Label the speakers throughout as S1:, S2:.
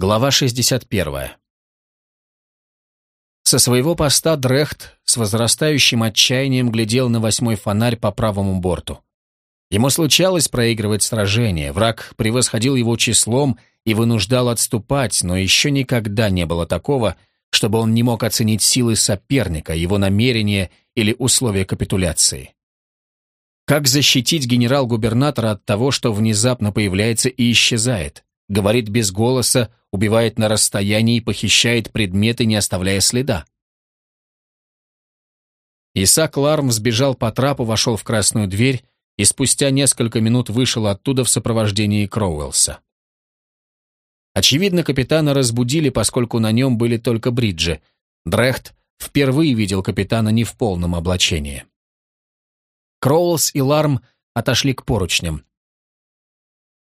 S1: Глава 61. Со своего поста Дрехт с возрастающим отчаянием глядел на восьмой фонарь по правому борту. Ему случалось проигрывать сражения, враг превосходил его числом и вынуждал отступать, но еще никогда не было такого, чтобы он не мог оценить силы соперника, его намерения или условия капитуляции. Как защитить генерал-губернатора от того, что внезапно появляется и исчезает? Говорит без голоса, убивает на расстоянии, похищает предметы, не оставляя следа. Исаак Ларм сбежал по трапу, вошел в красную дверь и спустя несколько минут вышел оттуда в сопровождении Кроуэлса. Очевидно, капитана разбудили, поскольку на нем были только бриджи. Дрехт впервые видел капитана не в полном облачении. Кроуэлс и Ларм отошли к поручням.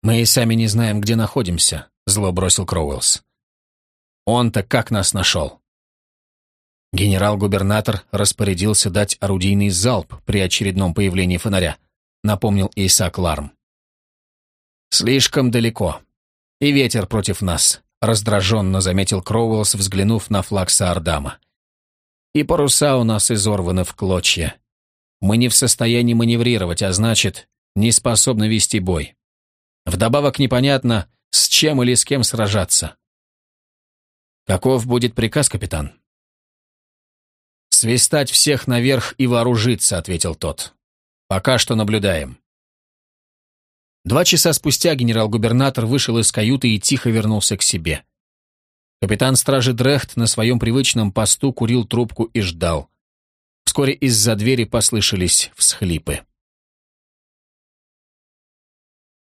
S1: «Мы и сами не знаем, где находимся», — зло бросил Кроуэллс. «Он-то как нас нашел?» Генерал-губернатор распорядился дать орудийный залп при очередном появлении фонаря, напомнил Исаак Ларм. «Слишком далеко. И ветер против нас», — раздраженно заметил Кроуэллс, взглянув на флаг Саардама. «И паруса у нас изорваны в клочья. Мы не в состоянии маневрировать, а значит, не способны вести бой. Вдобавок непонятно, с чем или с кем сражаться. Каков будет приказ, капитан? «Свистать всех наверх и вооружиться», — ответил тот. «Пока что наблюдаем». Два часа спустя генерал-губернатор вышел из каюты и тихо вернулся к себе. Капитан стражи Дрехт на своем привычном посту курил трубку и ждал. Вскоре из-за двери послышались всхлипы.